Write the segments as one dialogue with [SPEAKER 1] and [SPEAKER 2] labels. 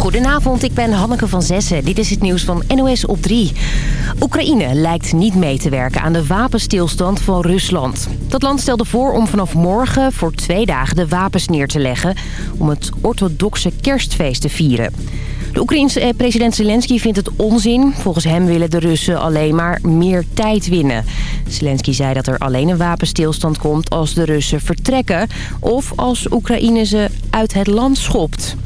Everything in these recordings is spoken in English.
[SPEAKER 1] Goedenavond, ik ben Hanneke van Zessen. Dit is het nieuws van NOS op 3. Oekraïne lijkt niet mee te werken aan de wapenstilstand van Rusland. Dat land stelde voor om vanaf morgen voor twee dagen de wapens neer te leggen... om het orthodoxe kerstfeest te vieren. De Oekraïense eh, president Zelensky vindt het onzin. Volgens hem willen de Russen alleen maar meer tijd winnen. Zelensky zei dat er alleen een wapenstilstand komt als de Russen vertrekken... of als Oekraïne ze uit het land schopt.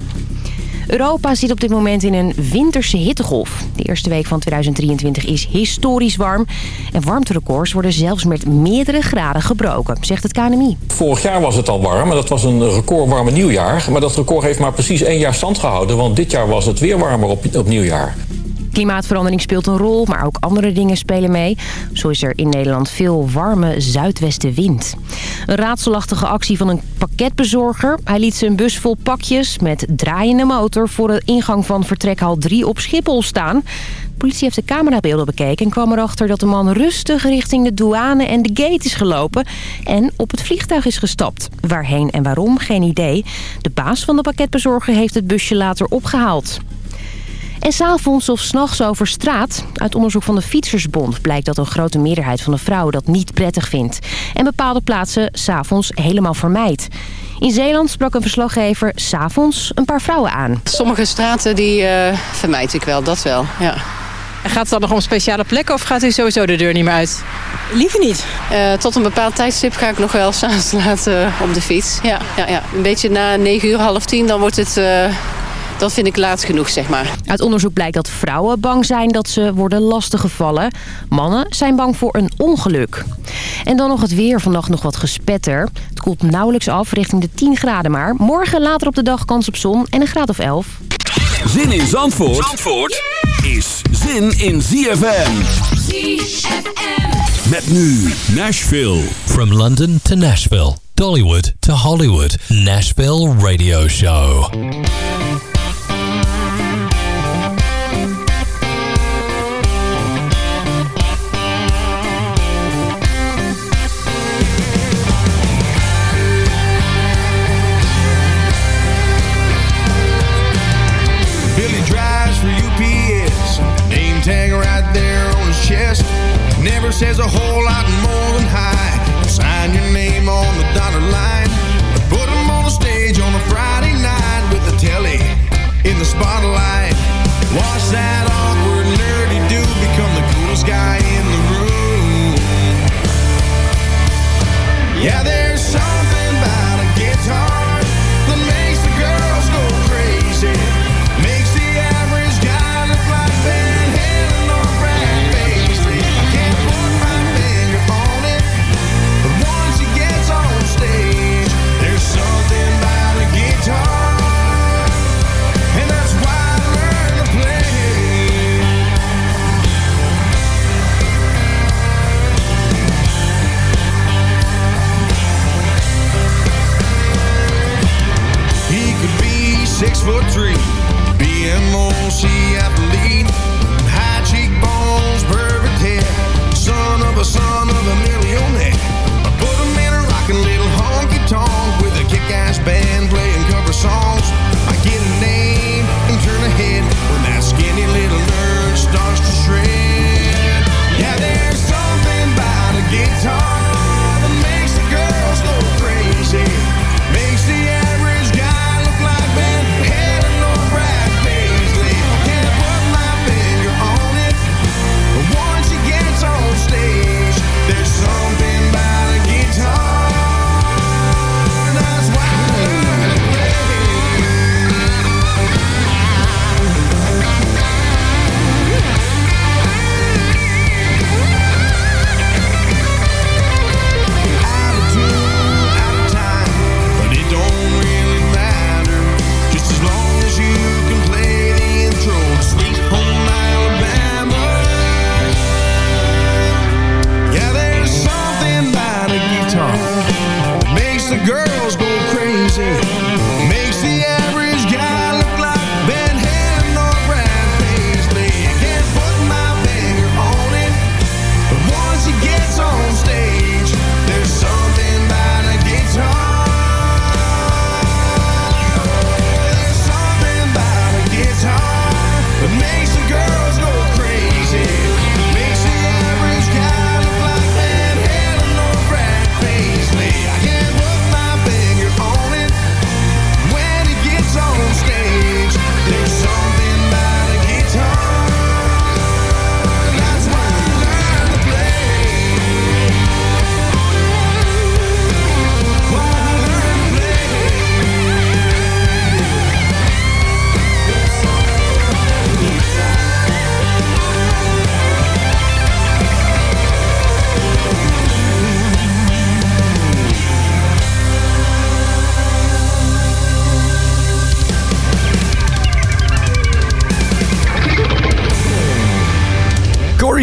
[SPEAKER 1] Europa zit op dit moment in een winterse hittegolf. De eerste week van 2023 is historisch warm. En warmterecords worden zelfs met meerdere graden gebroken, zegt het KNMI.
[SPEAKER 2] Vorig jaar was het al warm, maar dat was een recordwarme nieuwjaar. Maar dat record heeft maar precies één jaar stand gehouden. Want dit jaar was het weer warmer op, op nieuwjaar.
[SPEAKER 1] Klimaatverandering speelt een rol, maar ook andere dingen spelen mee. Zo is er in Nederland veel warme zuidwestenwind. Een raadselachtige actie van een pakketbezorger. Hij liet zijn bus vol pakjes met draaiende motor... voor de ingang van vertrekhal 3 op Schiphol staan. De politie heeft de camerabeelden bekeken en kwam erachter dat de man rustig richting de douane en de gate is gelopen en op het vliegtuig is gestapt. Waarheen en waarom, geen idee. De baas van de pakketbezorger heeft het busje later opgehaald. En s'avonds of s'nachts over straat. Uit onderzoek van de Fietsersbond blijkt dat een grote meerderheid van de vrouwen dat niet prettig vindt. En bepaalde plaatsen s'avonds helemaal vermijdt. In Zeeland sprak een verslaggever s'avonds een paar vrouwen aan.
[SPEAKER 3] Sommige straten die uh, vermijd ik wel, dat wel, ja.
[SPEAKER 4] En gaat het dan nog om speciale plekken of gaat u sowieso de deur niet meer uit?
[SPEAKER 3] Liever niet. Uh, tot een bepaald tijdstip ga ik nog wel s'avonds laten op de fiets. Ja, ja, ja. Een beetje na 9 uur, half tien, dan wordt het... Uh, dat vind ik laat genoeg, zeg maar.
[SPEAKER 1] Uit onderzoek blijkt dat vrouwen bang zijn dat ze worden lastiggevallen. Mannen zijn bang voor een ongeluk. En dan nog het weer. Vannacht nog wat gespetter. Het koelt nauwelijks af, richting de 10 graden maar. Morgen later op de dag kans op zon en een graad of 11.
[SPEAKER 5] Zin in Zandvoort, Zandvoort is zin in ZFM. ZFM. Met nu Nashville.
[SPEAKER 6] From London to Nashville. Dollywood to Hollywood. Nashville Radio Show.
[SPEAKER 7] Says a er whole lot more than hi. Sign your name on the dotted line. Put him on a stage on a Friday night with the telly in the spotlight. Watch that awkward nerdy dude become the coolest guy in the room. Yeah,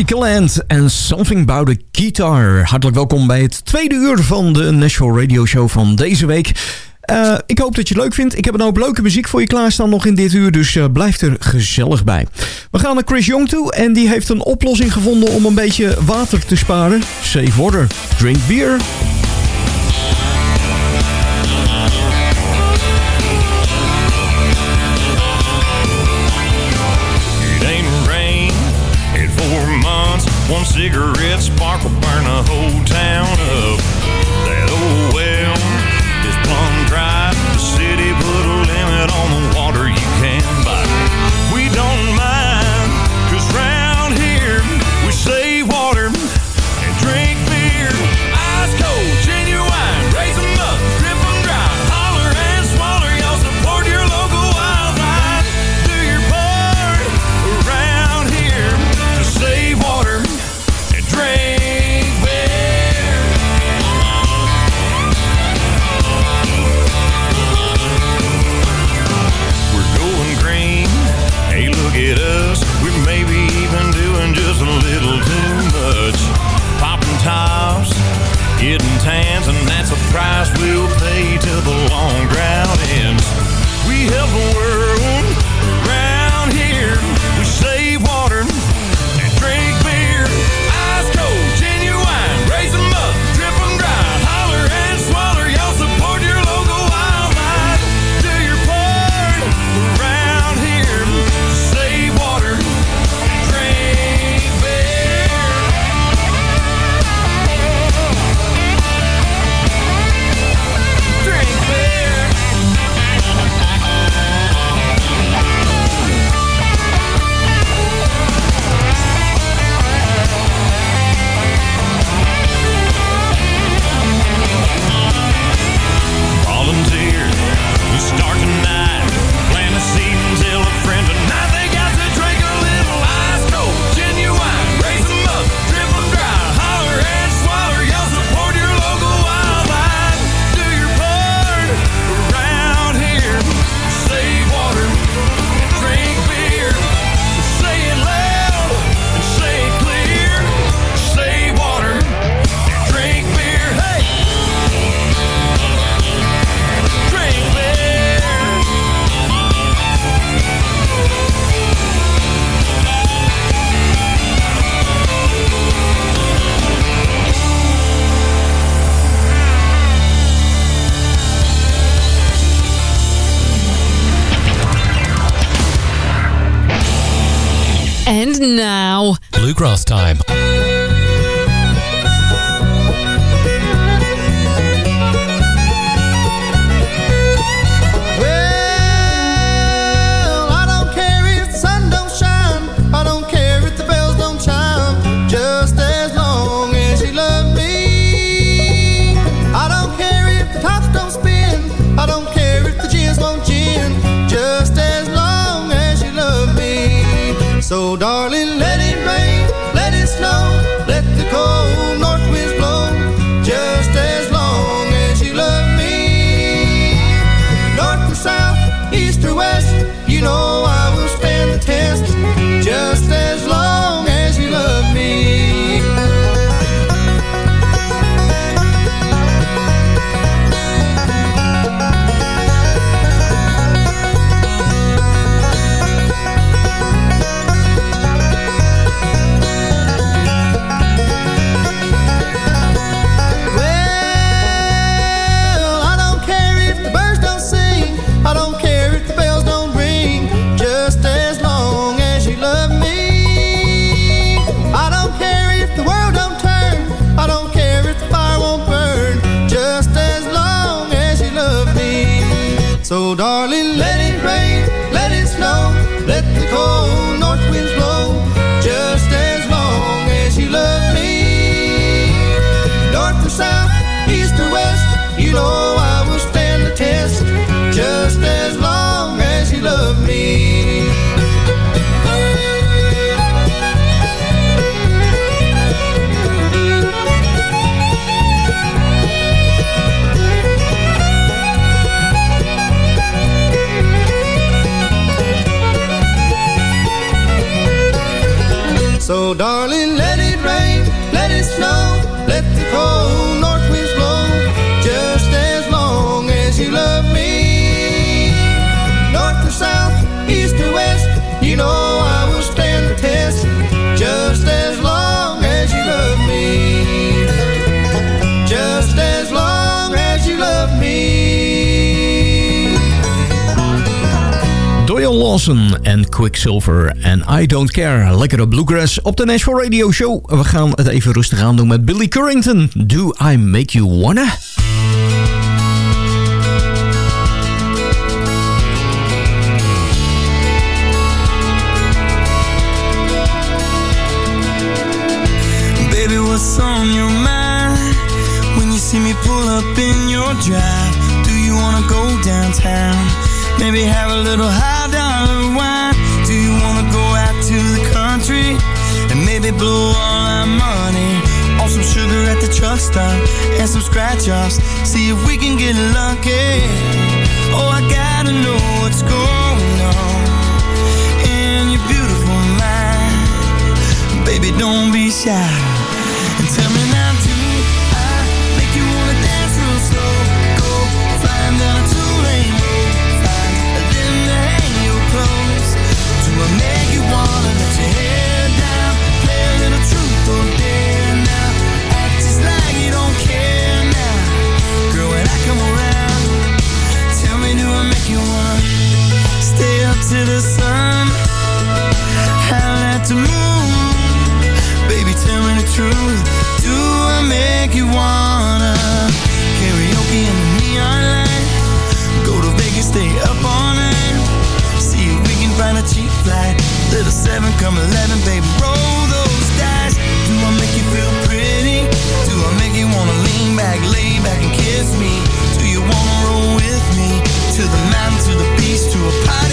[SPEAKER 8] Land en Something About a Guitar. Hartelijk welkom bij het tweede uur van de National Radio Show van deze week. Eh, ik hoop dat je het leuk vindt. Ik heb een hoop leuke muziek voor je klaarstaan nog in dit uur, dus eh, blijf er gezellig bij. We gaan naar Chris Young toe en die heeft een oplossing gevonden om een beetje water te sparen. Save water, drink beer.
[SPEAKER 9] Johnson en Quicksilver en I Don't Care. Lekkere bluegrass op de Nashville Radio Show. We gaan het even rustig aan doen met Billy Currington. Do I Make You Wanna?
[SPEAKER 10] Baby, what's on your mind? When you see me pull up in your drive. Do you wanna go downtown? Maybe have a little high blew all our money On some sugar at the truck stop And some scratch-offs See if we can get lucky. Oh, I gotta know what's going on In your beautiful mind. Baby, don't be shy. the sun. How to move? Baby, tell me the truth. Do I make you wanna Karaoke in the neon light? Go to Vegas, stay up all night. See if we can find a cheap flight. Little 7 come 11, baby, roll those dice. Do I make you feel pretty? Do I make you wanna lean back, lay back and kiss me? Do you wanna roll with me? To the mountain, to the beach, to a party?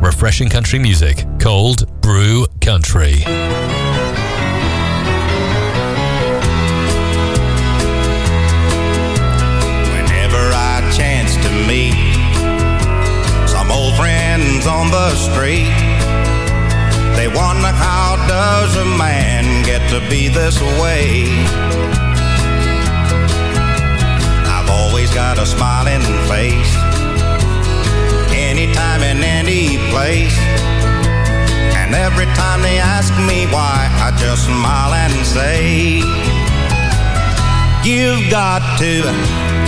[SPEAKER 6] refreshing country music, Cold Brew Country.
[SPEAKER 11] Whenever I chance to meet some old friends on the street, they wonder how does a man get to be this way? I've always got a smiling face place. And every time they ask me why, I just smile and say, You've got to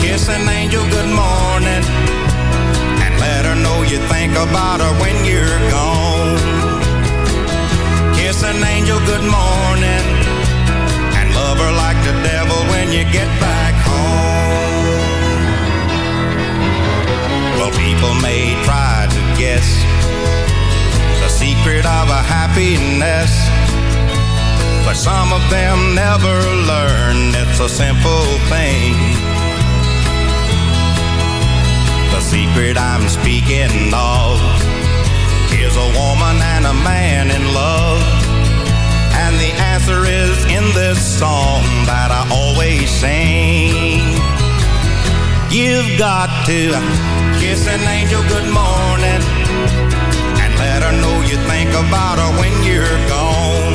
[SPEAKER 11] kiss an angel good morning and let her know you think about her when you're gone. Kiss an angel good morning and love her like the devil when you get back home. Well, people may try to guess secret of a happiness. But some of them never learn it's a simple thing. The secret I'm speaking of is a woman and a man in love. And the answer is in this song that I always sing. You've got to kiss an angel good morning let her know you think about her when you're gone.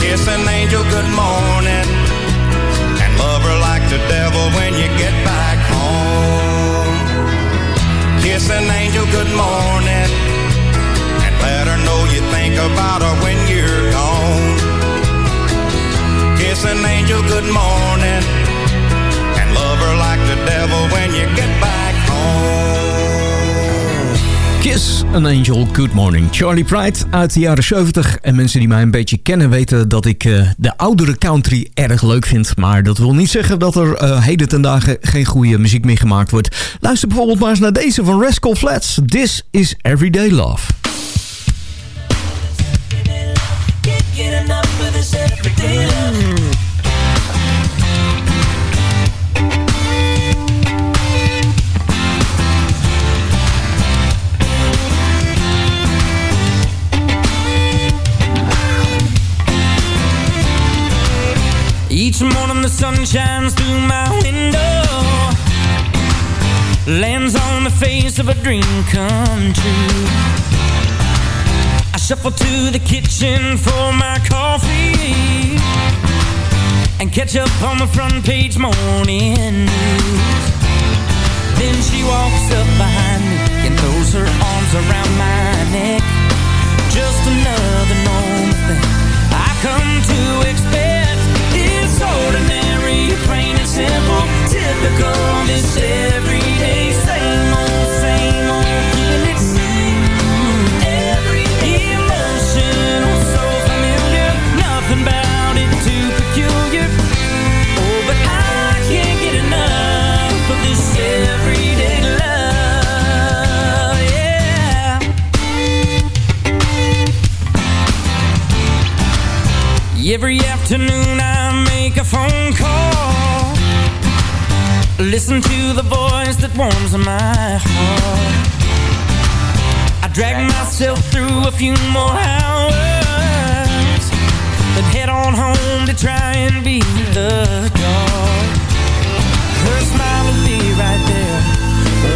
[SPEAKER 11] Kiss an angel good morning and love her like the devil when you get back home. Kiss an angel good morning and let her know you think about her when you're gone. Kiss an angel good morning and love her like the devil when you get back
[SPEAKER 9] Kiss an Angel, Good Morning. Charlie Pride uit de jaren 70. En mensen die mij een beetje kennen weten dat ik uh, de oudere country erg leuk vind. Maar dat wil niet zeggen dat er uh, heden ten dagen geen goede muziek meer gemaakt wordt. Luister bijvoorbeeld maar eens naar deze van Rascal Flats. This is Everyday Love.
[SPEAKER 12] Each morning the sun shines through my window. Lands on the face of a dream come true. I shuffle to the kitchen for my coffee And catch up on the front page morning news. Then she walks up behind me And throws her arms around my neck. Just another normal thing I come to expect plain and simple, typical. This everyday, same old, same old, keeping it. Every so familiar, it too peculiar. Oh, but I can't get enough of this everyday love. Yeah. Every afternoon I make a phone call. Listen to the voice that warms my heart. I drag myself through a few more hours Then head on home to try and be the dog. Her smile will be right there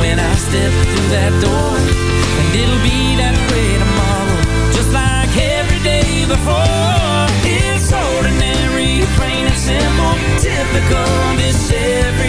[SPEAKER 12] When I step through that door And it'll be typical. This everyday,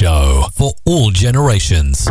[SPEAKER 6] Show for all generations.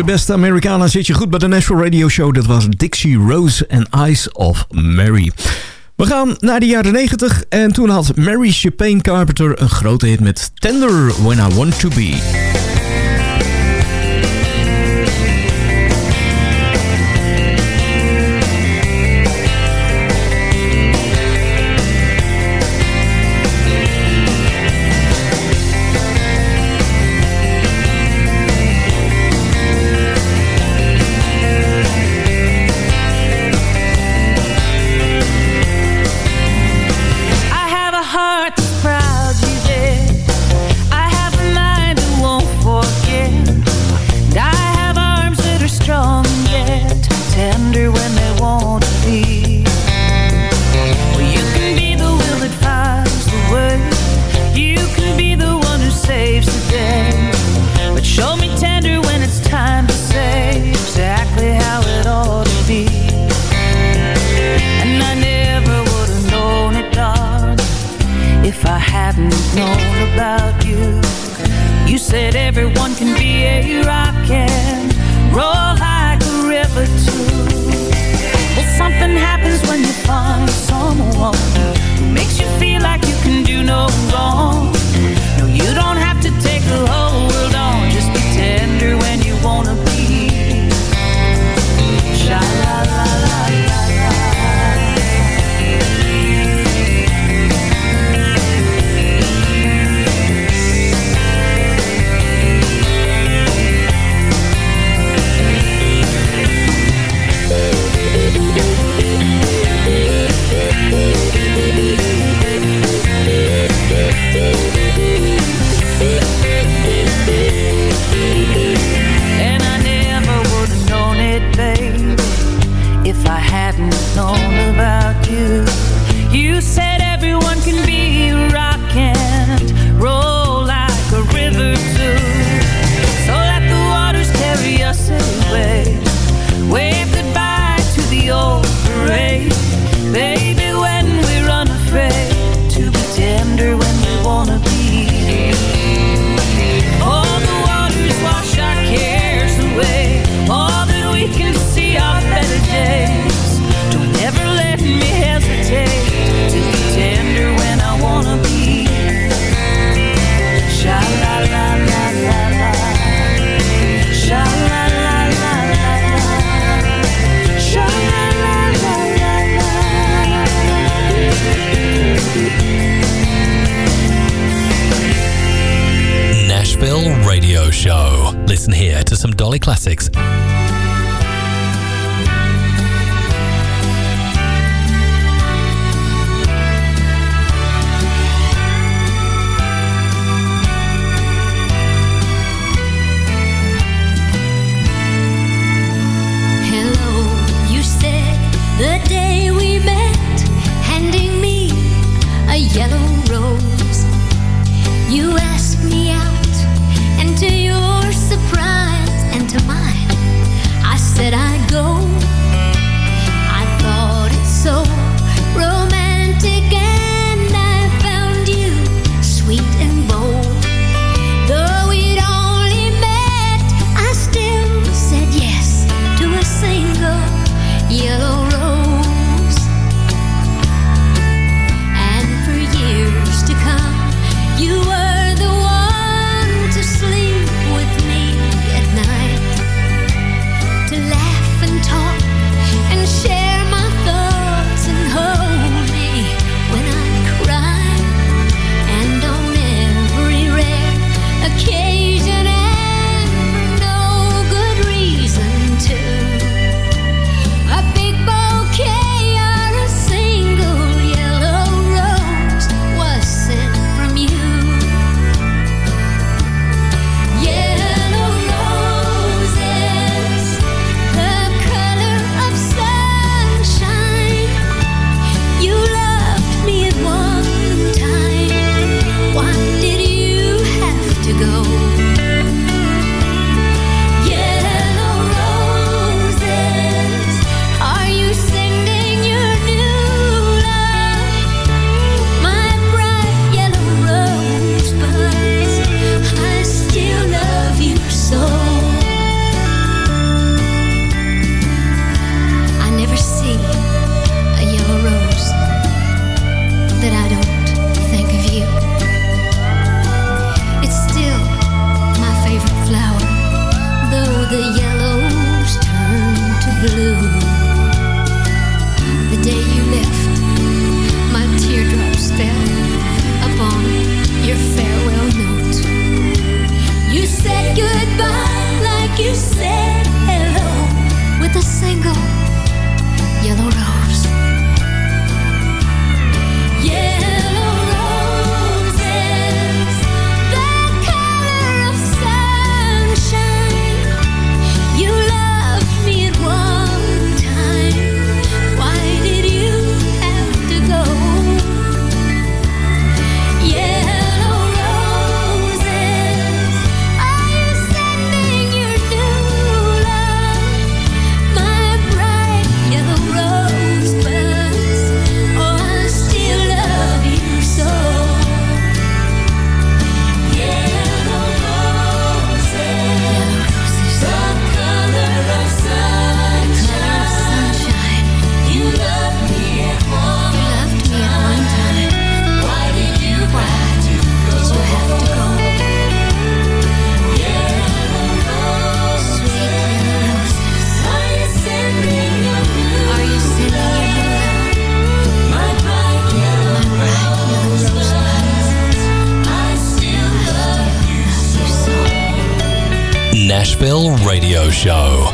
[SPEAKER 12] de beste Amerikanen zit je goed bij de National Radio Show. Dat was Dixie Rose and Eyes of Mary. We gaan naar de jaren 90 en toen had Mary Chapin Carpenter een grote hit met Tender When I Want To Be.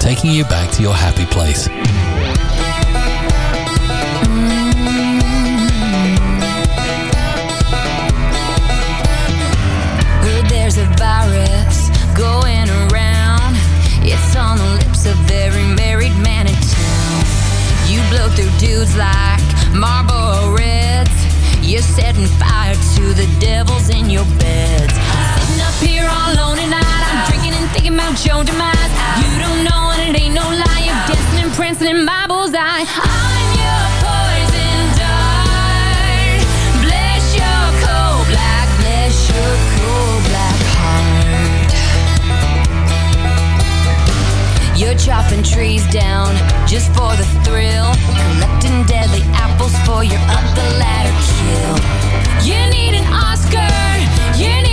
[SPEAKER 13] taking you back to your happy place.
[SPEAKER 6] through dudes like Marlboro Reds. You're setting fire to the devils in your beds. Sitting up here all alone tonight, I'm drinking and thinking about your demise. in my bullseye. I'm your poison dart. Bless your cold black, bless your cold black heart. You're chopping trees down just for the thrill, collecting deadly apples for your up the ladder kill. You need an Oscar. You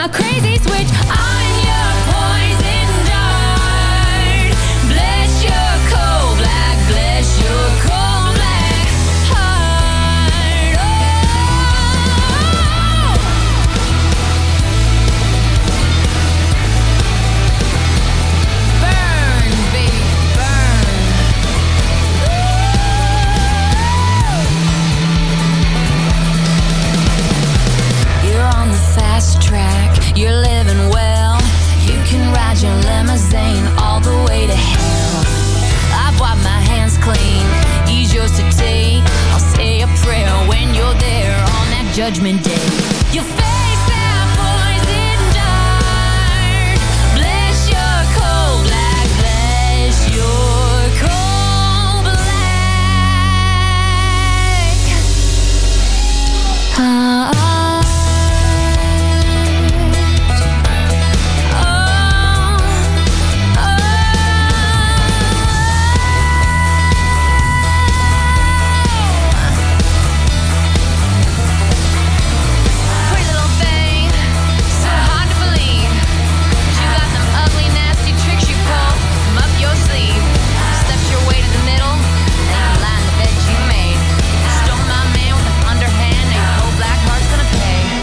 [SPEAKER 6] my crazy
[SPEAKER 14] Judgment Day.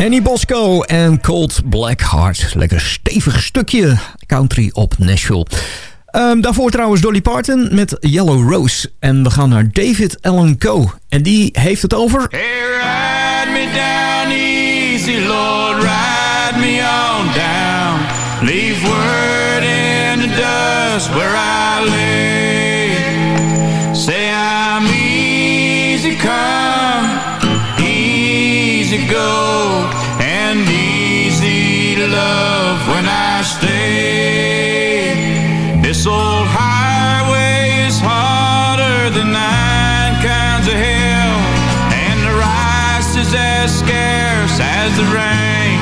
[SPEAKER 9] Danny Bosco en Cold Black Heart. Lekker stevig stukje country op Nashville. Ehm, daarvoor trouwens Dolly Parton met Yellow Rose. En we gaan naar David Allen Coe. En die heeft het over...
[SPEAKER 8] Ride me down easy, Lord. Ride me on down. Leave word in the dust where I live. This old highway is hotter than nine kinds of hell, and the rice is as scarce as the rain.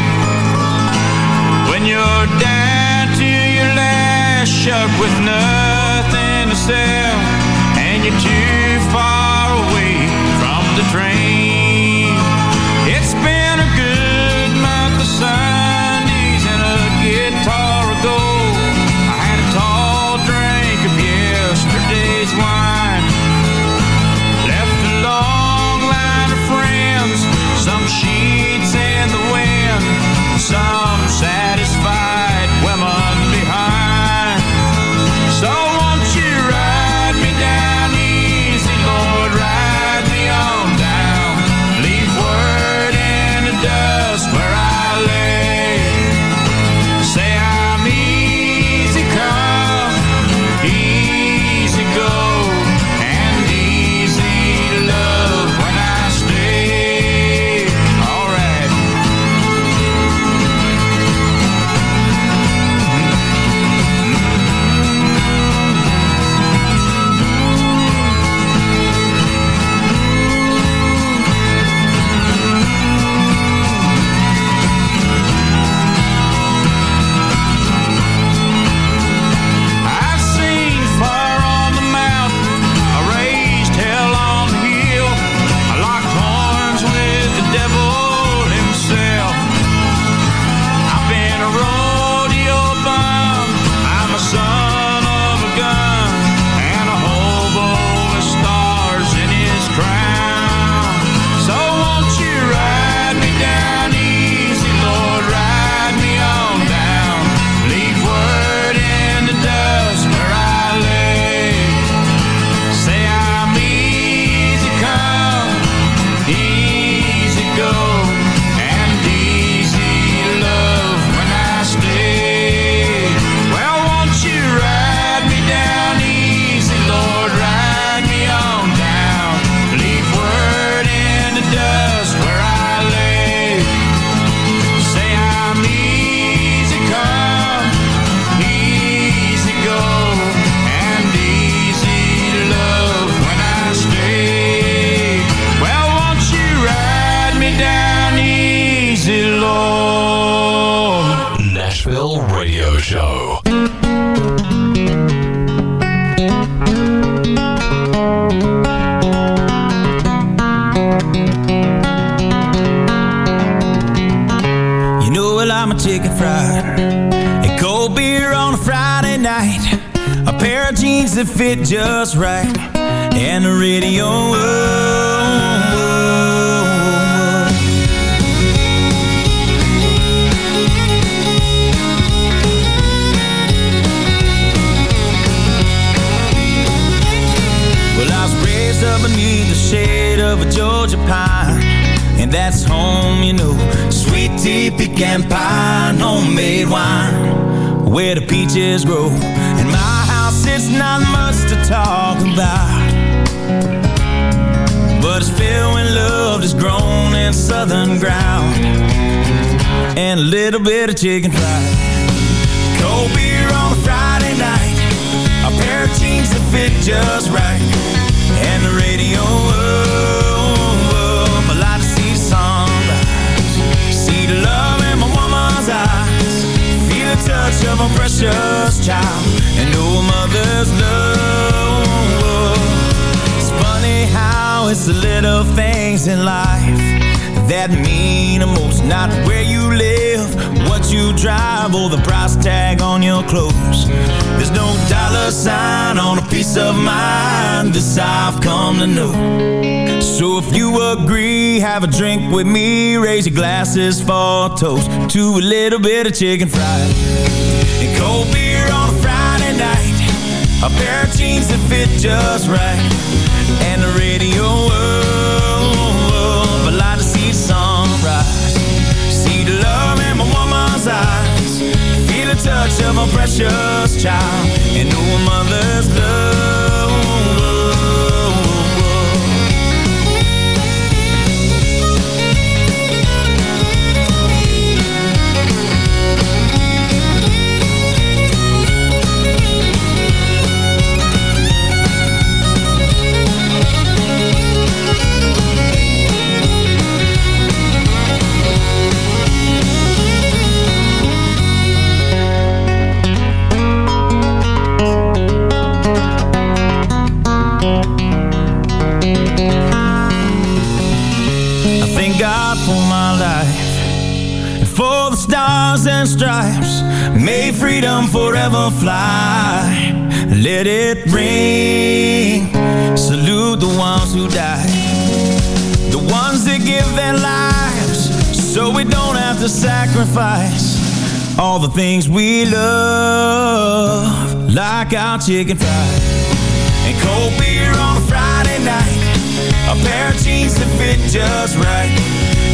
[SPEAKER 8] When you're down to your last shuck with nothing to sell, and you're too far away from the train.
[SPEAKER 10] Alabama chicken fried. A cold beer on a Friday night. A pair of jeans that fit just right. And the radio. Oh. beneath the shade of a Georgia pine. And that's home, you know. Mississippi can pine homemade wine where the peaches grow. In my house, it's not much to talk about, but it's filled with love that's grown in southern ground and a little bit of chicken fried. Cold beer on a Friday night, a pair of jeans that fit just right, and the radio. Up. Of a precious child. And a mother's love. It's funny how it's the little things in life That mean the most. Not where you live, what you drive Or the price tag on your clothes. There's no dollar sign on a piece of mind This I've come to know. So if you agree, have a drink with me Raise your glasses for a toast To a little bit of chicken fried And cold beer on a Friday night. A pair of jeans that fit just right. And the radio up I like to see the sunrise. See the love in my woman's eyes. Feel the touch of a precious child. And know a all the things we love, like our chicken fried and cold beer on a Friday night. A pair of jeans that fit just right.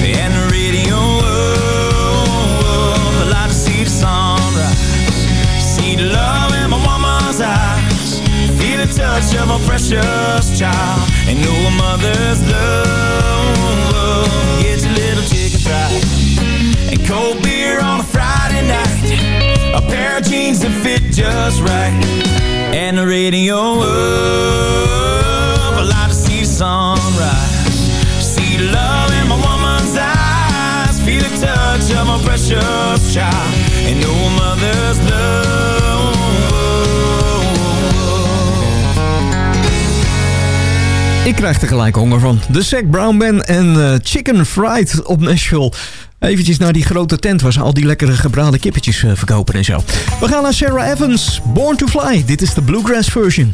[SPEAKER 10] And the radio up I like to see the sunrise. See the love in my woman's eyes. Feel the touch of a precious child. And know a mother's love pair of jeans that fit just right. And the radio up I like to see the sunrise. See the love in my woman's eyes. Feel the touch of my precious child. And a mother's love
[SPEAKER 9] Ik krijg er gelijk honger van. De Zac Brown Band en eh, Chicken Fried op Nashville. Eventjes naar die grote tent waar ze al die lekkere gebraden kippetjes eh, verkopen en zo. We gaan naar Sarah Evans, Born to Fly. Dit is de Bluegrass version.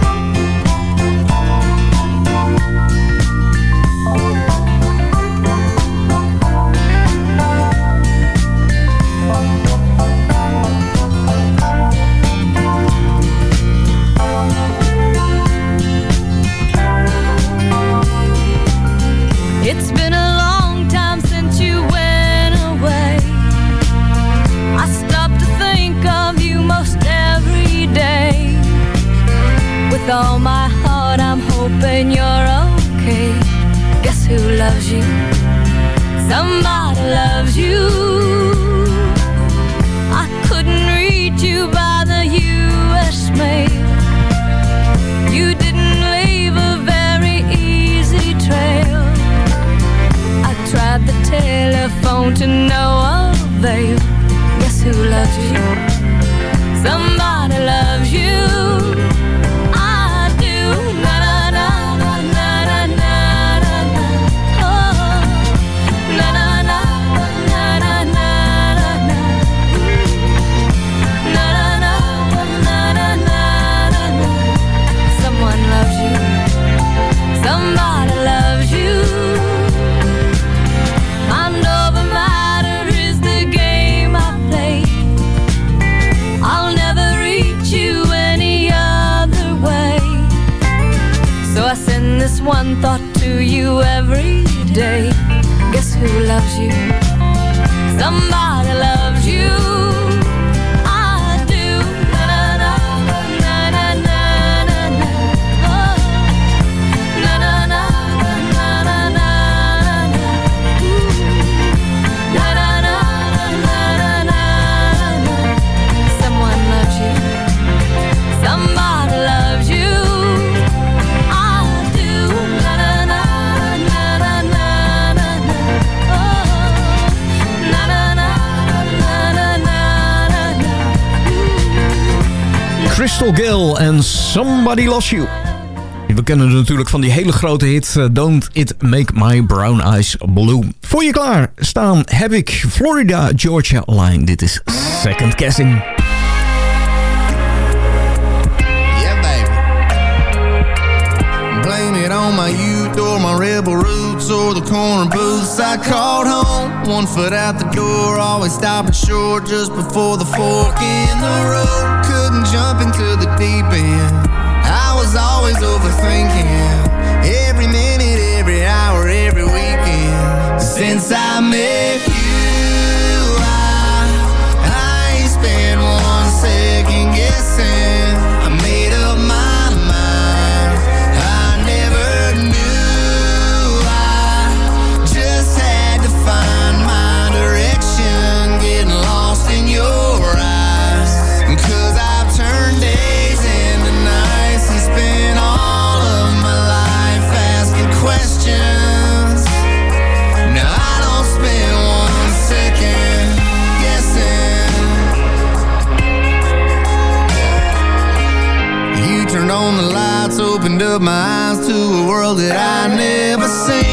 [SPEAKER 9] Crystal Gale en Somebody Loves You. We kennen het natuurlijk van die hele grote hit eh, Don't It Make My Brown Eyes Blue. Voor je klaar staan heb ik Florida Georgia Line. Dit is Second Guessing.
[SPEAKER 15] Yeah baby. Blame it on my youth or my rebel roots or the corner booths I called home. One foot out the door, always stopping short just before the fork in the road. jump into the deep end. I was always overthinking every minute, every hour, every weekend since I met. opened up my eyes to a world that I never seen.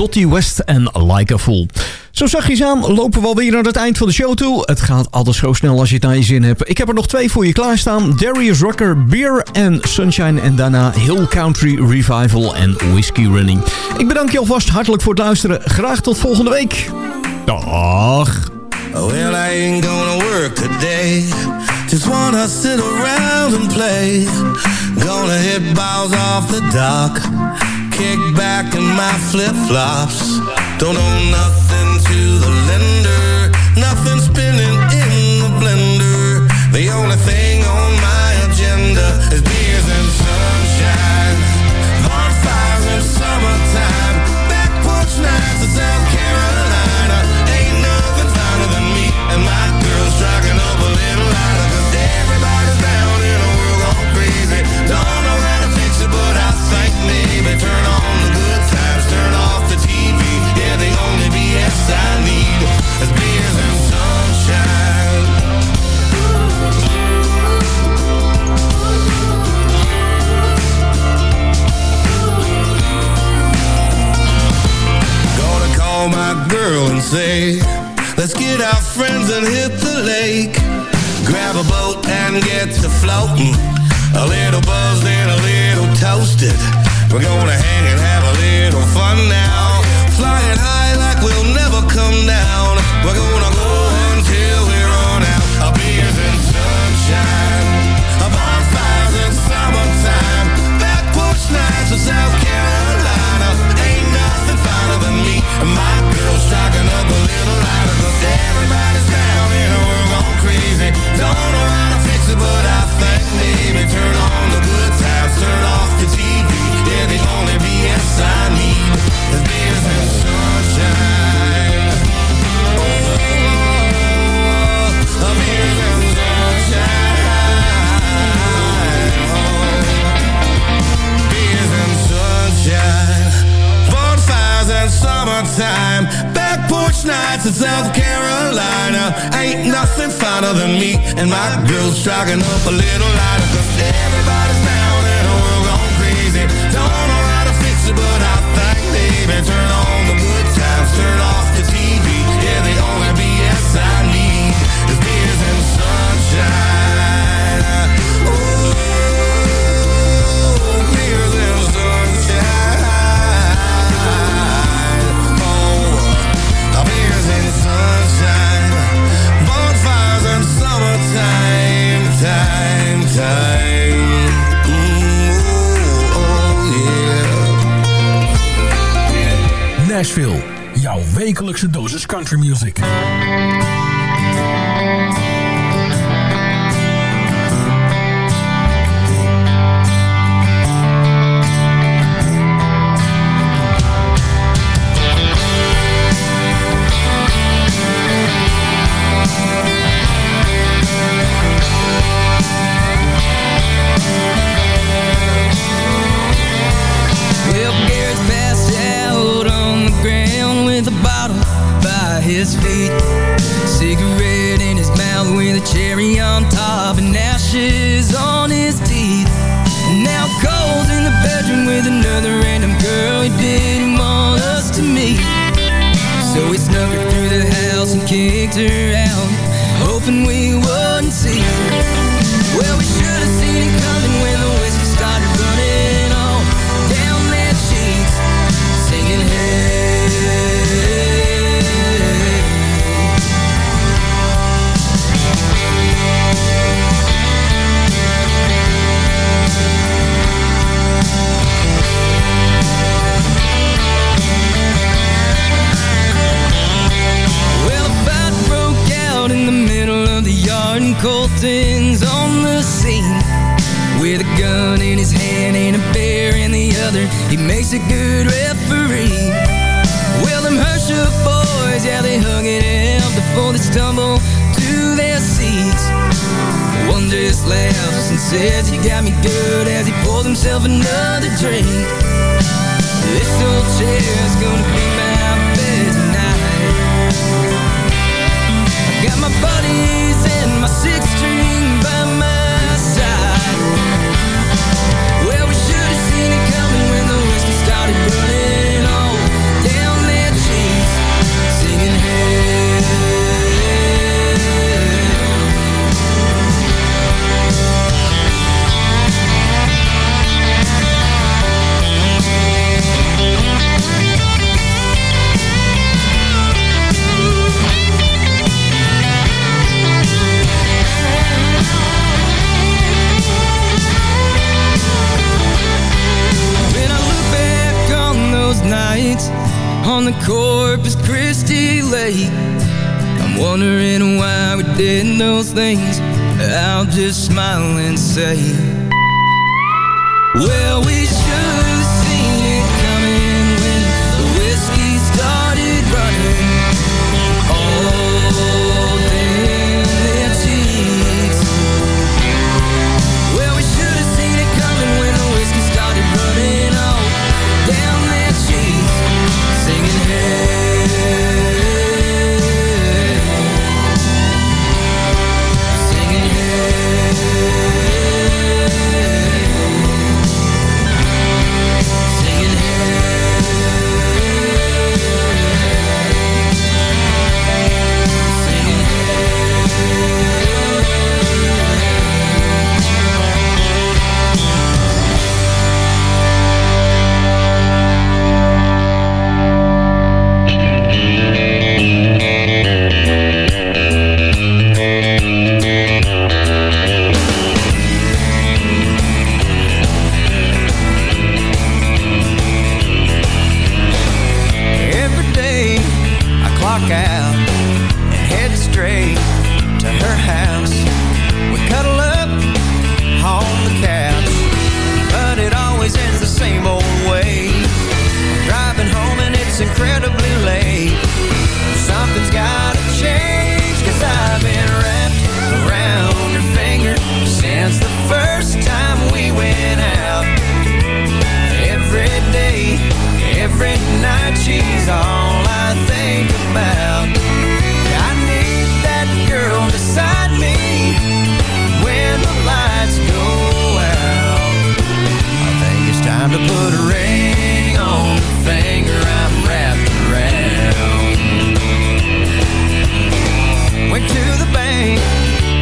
[SPEAKER 9] Dottie West en Like a Fool. Zo zachtjes aan lopen we alweer naar het eind van de show toe. Het gaat alles zo snel als je het naar je zin hebt. Ik heb er nog twee voor je klaarstaan. Darius Rucker, Beer en Sunshine. En daarna Hill Country Revival en Whiskey Running. Ik bedank je alvast hartelijk voor het luisteren. Graag tot volgende week. Dag.
[SPEAKER 11] Well, ain't gonna work. Just wanna sit around and play. Gonna hit balls off the dock. kick back in my flip-flops. Don't owe nothing to the lender. girl and say Let's get our friends and hit the lake. Grab a boat and get to floating. A little buzzed and a little toasted. We're gonna hang and have a little fun now. Flying high like we'll never come down. We're gonna And my girl's striking up a little lighter
[SPEAKER 16] maandelijkse dosis country music.
[SPEAKER 10] hoping we wouldn't see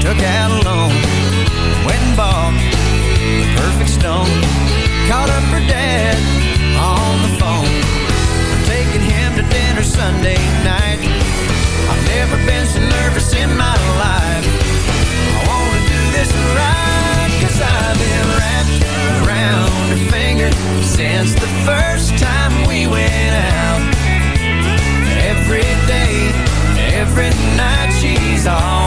[SPEAKER 10] took out a loan, went and bought the perfect stone, caught up her dad on the phone. I'm taking him to dinner Sunday night. I've never been so nervous in my life. I wanna do this right, cause I've been wrapped around her finger since the first time we went out. Every day, every night she's on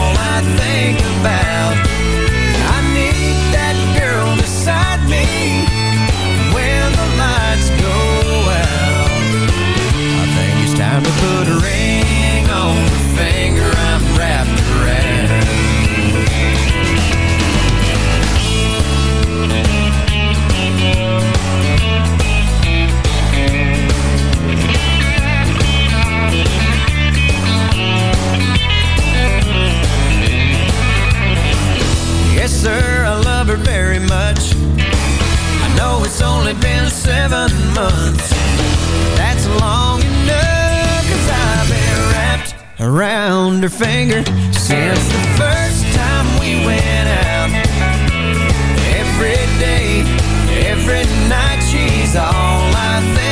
[SPEAKER 10] seven months. That's long enough, cause I've been wrapped around her finger since the first time we went out. Every day, every night, she's all I think